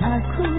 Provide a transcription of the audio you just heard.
I could.